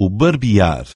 o barbear.